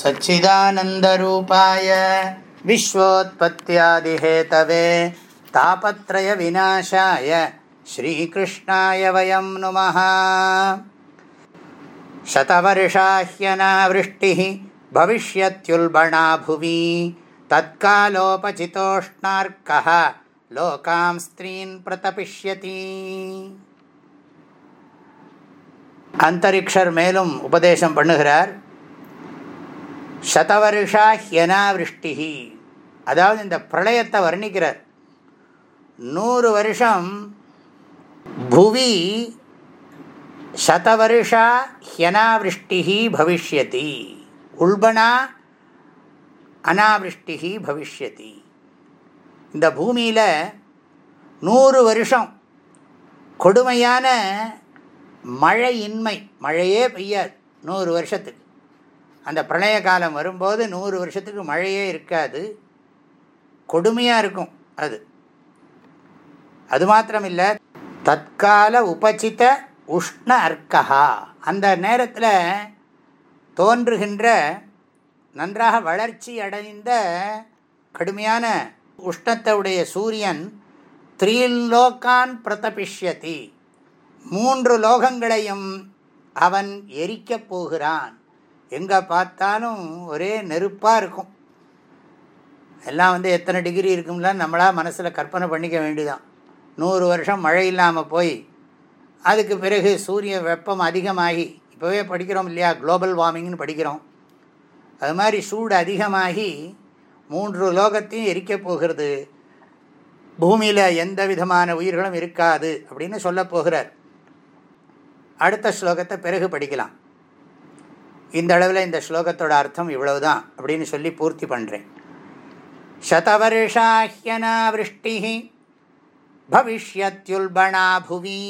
सच्चिदानन्दरूपाय विश्वोत्पत्त्यादिहेतवे तापत्रयविनाशाय श्रीकृष्णाय वयं नुमः शतवर्षाह्यनावृष्टिः भविष्यत्युल्बणा भुवि तत्कालोपचितोष्णार्कः लोकां स्त्रीन् प्रतपिष्यति அந்தரிக்ஷர் மேலும் உபதேசம் பண்ணுகிறார் சதவருஷா ஹியனாவிருஷ்டி அதாவது இந்த பிரளயத்தை வர்ணிக்கிறார். நூறு வருஷம் புவி சதவருஷா ஹியனாவிருஷ்டி பவிஷ்யதி. உள்பனா அனாவிருஷ்டி பவிஷ்யதி. இந்த பூமியில் நூறு வருஷம் கொடுமையான மழையின்மை மழையே பெய்யாது நூறு வருஷத்துக்கு. அந்த பிரளய காலம் வரும்போது நூறு வருஷத்துக்கு மழையே இருக்காது. கொடுமையாக இருக்கும் அது. அது மாத்திரமில்லை தற்கால உபசித்த உஷ்ண அர்க்கா அந்த நேரத்தில் தோன்றுகின்ற நன்றாக வளர்ச்சி அடைந்த கடுமையான உஷ்ணத்தவுடைய சூரியன் த்ரீலோகான் பிரதபிஷ்யதி. மூன்று லோகங்களையும் அவன் எரிக்கப் போகிறான். எங்கே பார்த்தாலும் ஒரே நெருப்பாக இருக்கும். எல்லாம் வந்து எத்தனை டிகிரி இருக்கும்ல நம்மளாக மனசில் கற்பனை பண்ணிக்க வேண்டிதான் நூறு வருஷம் மழை இல்லாமல் போய் அதுக்கு பிறகு சூரிய வெப்பம் அதிகமாகி இப்போவே படிக்கிறோம் இல்லையா குளோபல் வார்மிங்னு படிக்கிறோம். அது மாதிரி சூடு அதிகமாகி மூன்று லோகத்தையும் எரிக்கப் போகிறது. பூமியில் எந்த விதமான உயிர்களும் இருக்காது அப்படின்னு சொல்லப் போகிறார். அடுத்த ஸ்லோகத்தை பிறகு படிக்கலாம். இந்த அளவில் இந்த ஸ்லோகத்தோட அர்த்தம் இவ்வளவுதான் அப்படின்னு சொல்லி பூர்த்தி பண்ணுறேன் சதவருஷாஹ்யனாவிருஷ்டி பவிஷ்யத்யுல்பணா புவி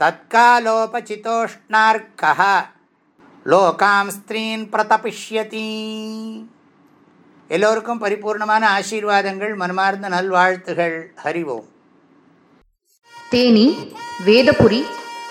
தற்காலோபசிதோஷ்ணார்க்கா லோகாம் ஸ்திரீன் பிரதபிஷ்யதி. எல்லோருக்கும் பரிபூர்ணமான ஆசீர்வாதங்கள் மனமார்ந்த நல்வாழ்த்துகள். ஹரிவோம் தேனி வேதபுரி